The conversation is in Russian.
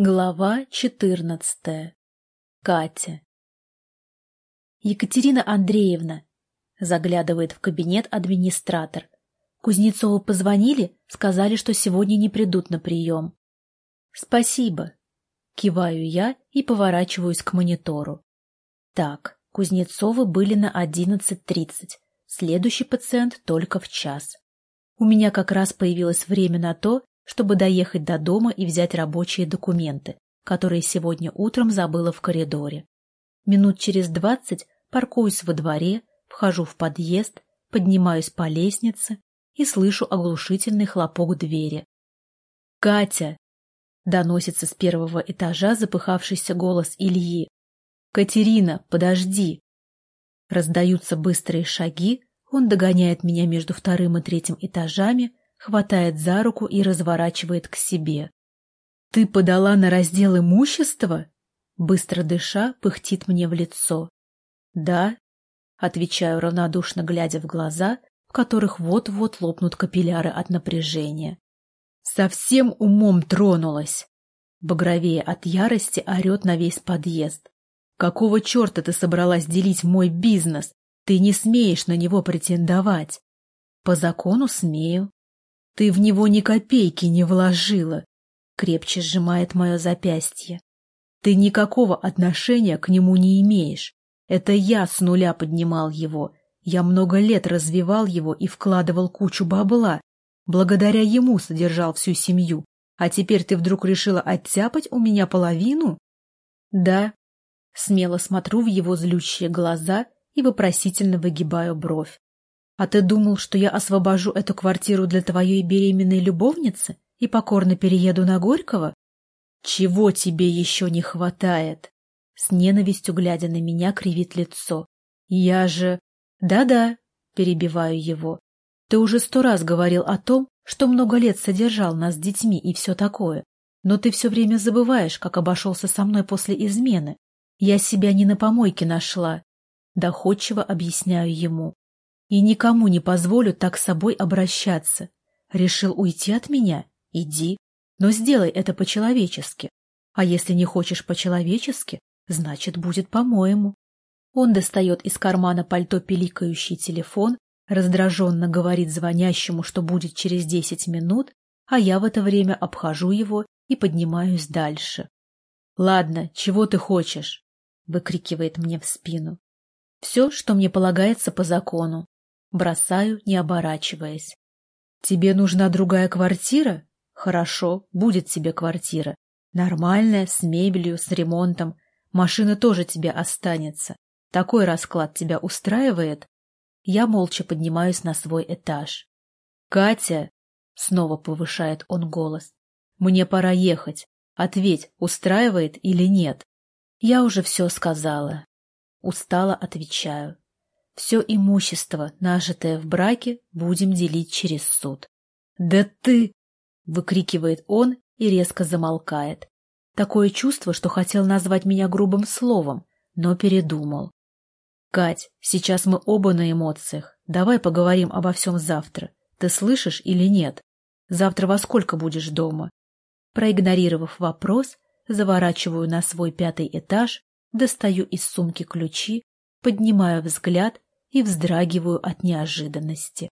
Глава четырнадцатая. Катя. Екатерина Андреевна. Заглядывает в кабинет администратор. Кузнецову позвонили, сказали, что сегодня не придут на прием. Спасибо. Киваю я и поворачиваюсь к монитору. Так, Кузнецовы были на одиннадцать тридцать. Следующий пациент только в час. У меня как раз появилось время на то, чтобы доехать до дома и взять рабочие документы, которые сегодня утром забыла в коридоре. Минут через двадцать паркуюсь во дворе, вхожу в подъезд, поднимаюсь по лестнице и слышу оглушительный хлопок двери. «Катя!» — доносится с первого этажа запыхавшийся голос Ильи. «Катерина, подожди!» Раздаются быстрые шаги, он догоняет меня между вторым и третьим этажами, хватает за руку и разворачивает к себе. — Ты подала на раздел имущества? Быстро дыша, пыхтит мне в лицо. — Да, — отвечаю равнодушно, глядя в глаза, в которых вот-вот лопнут капилляры от напряжения. — Совсем умом тронулась! Багровее от ярости орет на весь подъезд. «Какого черта ты собралась делить мой бизнес? Ты не смеешь на него претендовать!» «По закону смею», ты в него ни копейки не вложила. Крепче сжимает мое запястье. Ты никакого отношения к нему не имеешь. Это я с нуля поднимал его. Я много лет развивал его и вкладывал кучу бабла. Благодаря ему содержал всю семью. А теперь ты вдруг решила оттяпать у меня половину? Да. Смело смотрю в его злющие глаза и вопросительно выгибаю бровь. А ты думал, что я освобожу эту квартиру для твоей беременной любовницы и покорно перееду на Горького? Чего тебе еще не хватает? С ненавистью глядя на меня, кривит лицо. Я же... Да-да, перебиваю его. Ты уже сто раз говорил о том, что много лет содержал нас с детьми и все такое. Но ты все время забываешь, как обошелся со мной после измены. Я себя не на помойке нашла. Доходчиво объясняю ему. И никому не позволю так с собой обращаться. Решил уйти от меня? Иди. Но сделай это по-человечески. А если не хочешь по-человечески, значит, будет по-моему. Он достает из кармана пальто пиликающий телефон, раздраженно говорит звонящему, что будет через десять минут, а я в это время обхожу его и поднимаюсь дальше. — Ладно, чего ты хочешь? — выкрикивает мне в спину. — Все, что мне полагается по закону. Бросаю, не оборачиваясь. «Тебе нужна другая квартира? Хорошо, будет тебе квартира. Нормальная, с мебелью, с ремонтом. Машина тоже тебе останется. Такой расклад тебя устраивает?» Я молча поднимаюсь на свой этаж. «Катя!» — снова повышает он голос. «Мне пора ехать. Ответь, устраивает или нет?» Я уже все сказала. Устало отвечаю. Все имущество, нажитое в браке, будем делить через суд. «Да ты!» — выкрикивает он и резко замолкает. Такое чувство, что хотел назвать меня грубым словом, но передумал. «Кать, сейчас мы оба на эмоциях. Давай поговорим обо всем завтра. Ты слышишь или нет? Завтра во сколько будешь дома?» Проигнорировав вопрос, заворачиваю на свой пятый этаж, достаю из сумки ключи, поднимаю взгляд и вздрагиваю от неожиданности.